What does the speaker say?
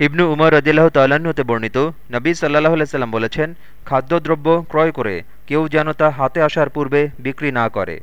ইবনু উমর রদিল্লাহ তাল্লাহতে হতে বর্ণিত, নবী সাল্লাহ সাল্লাম বলেছেন, খাদ্যদ্রব্য ক্রয় করে কেউ যেন তা হাতে আসার পূর্বে বিক্রি না করে।